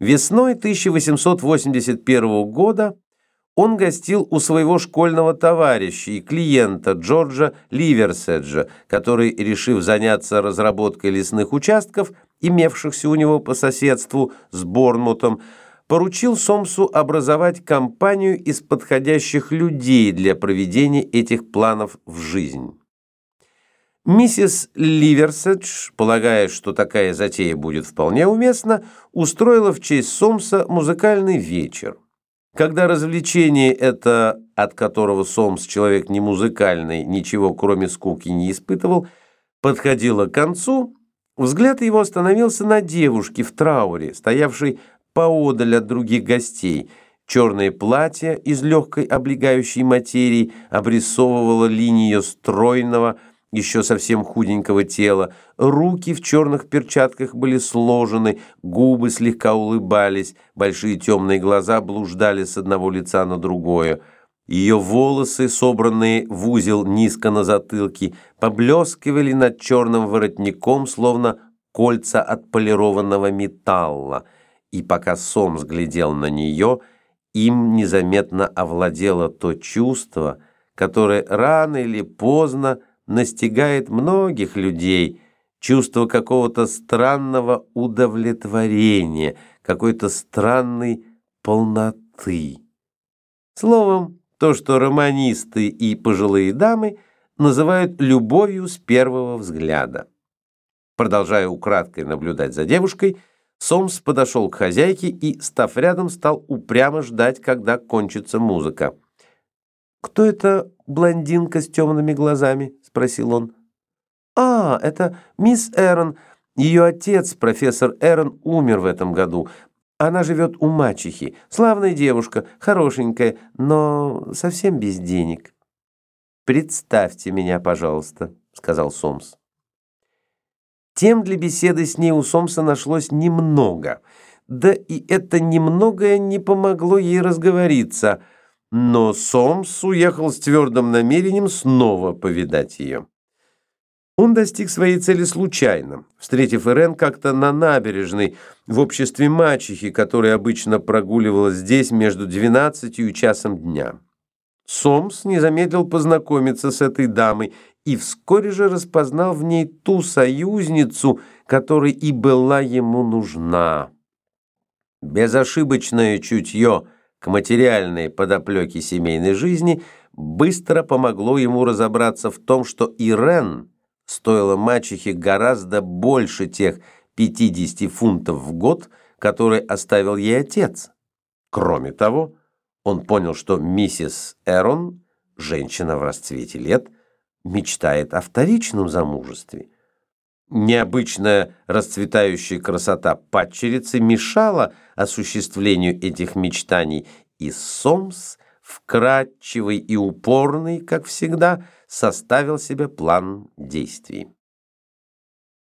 Весной 1881 года он гостил у своего школьного товарища и клиента Джорджа Ливерседжа, который, решив заняться разработкой лесных участков, имевшихся у него по соседству с Борнмутом, поручил Сомсу образовать компанию из подходящих людей для проведения этих планов в жизнь. Миссис Ливерседж, полагая, что такая затея будет вполне уместна, устроила в честь Сомса музыкальный вечер. Когда развлечение это, от которого Сомс, человек не музыкальный, ничего кроме скуки не испытывал, подходило к концу, взгляд его остановился на девушке в трауре, стоявшей поодаль от других гостей. Черное платье из легкой облегающей материи обрисовывало линию стройного, еще совсем худенького тела, руки в черных перчатках были сложены, губы слегка улыбались, большие темные глаза блуждали с одного лица на другое. Ее волосы, собранные в узел низко на затылке, поблескивали над черным воротником, словно кольца отполированного металла. И пока Сом взглядел на нее, им незаметно овладело то чувство, которое рано или поздно настигает многих людей чувство какого-то странного удовлетворения, какой-то странной полноты. Словом, то, что романисты и пожилые дамы называют любовью с первого взгляда. Продолжая украдкой наблюдать за девушкой, Сомс подошел к хозяйке и, став рядом, стал упрямо ждать, когда кончится музыка. «Кто это блондинка с темными глазами?» — спросил он. «А, это мисс Эрон. Ее отец, профессор Эрон, умер в этом году. Она живет у мачехи. Славная девушка, хорошенькая, но совсем без денег». «Представьте меня, пожалуйста», — сказал Сомс. Тем для беседы с ней у Сомса нашлось немного. Да и это немногое не помогло ей разговориться — но Сомс уехал с твердым намерением снова повидать ее. Он достиг своей цели случайно, встретив Ирен как-то на набережной в обществе мачехи, которая обычно прогуливалась здесь между 12 и часом дня. Сомс не замедлил познакомиться с этой дамой и вскоре же распознал в ней ту союзницу, которая и была ему нужна. Безошибочное чутье – к материальной подоплеке семейной жизни быстро помогло ему разобраться в том, что Ирен стоила мачехе гораздо больше тех 50 фунтов в год, которые оставил ей отец. Кроме того, он понял, что миссис Эрон, женщина в расцвете лет, мечтает о вторичном замужестве – Необычная расцветающая красота падчерицы мешала осуществлению этих мечтаний, и Сомс, вкрадчивый и упорный, как всегда, составил себе план действий.